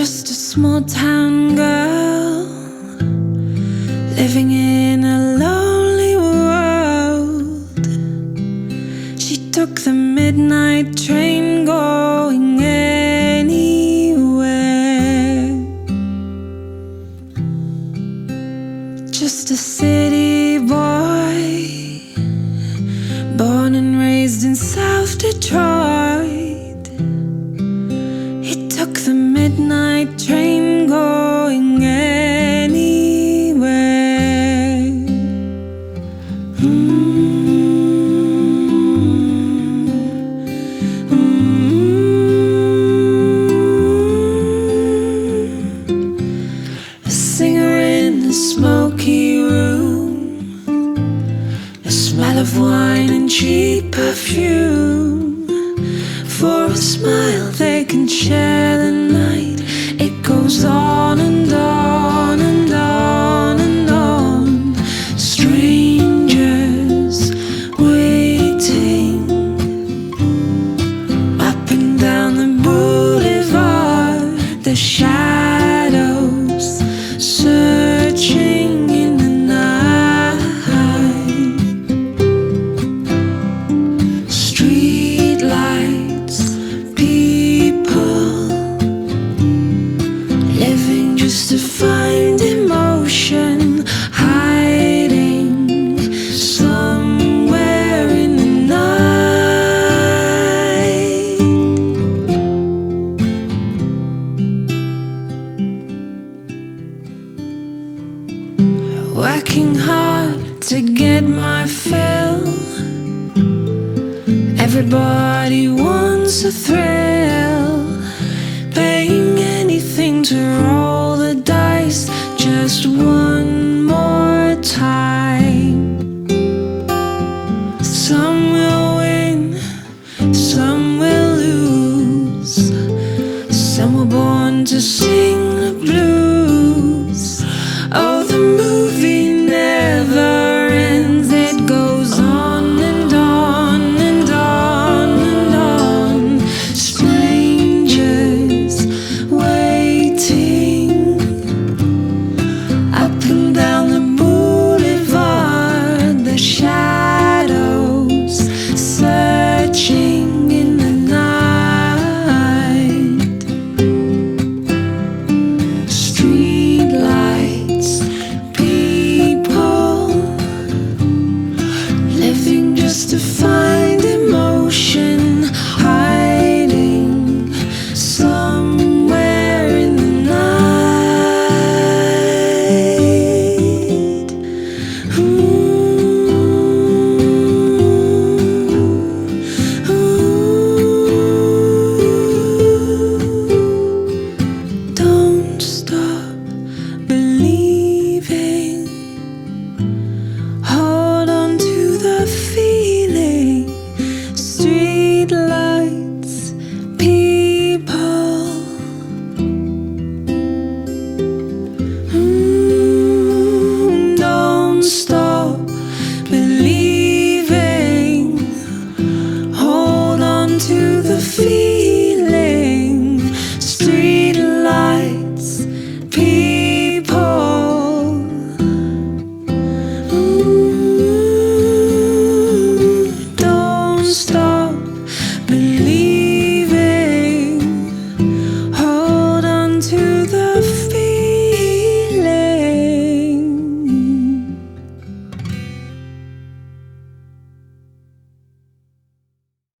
just a small town girl living in a lonely world. She took the midnight train midnight train going anywhere. Mm. Mm. A singer in a smoky room, a smell of wine and cheap perfume. For a smile, they can share the night. It goes Working hard to get my fill. Everybody wants a thrill. está.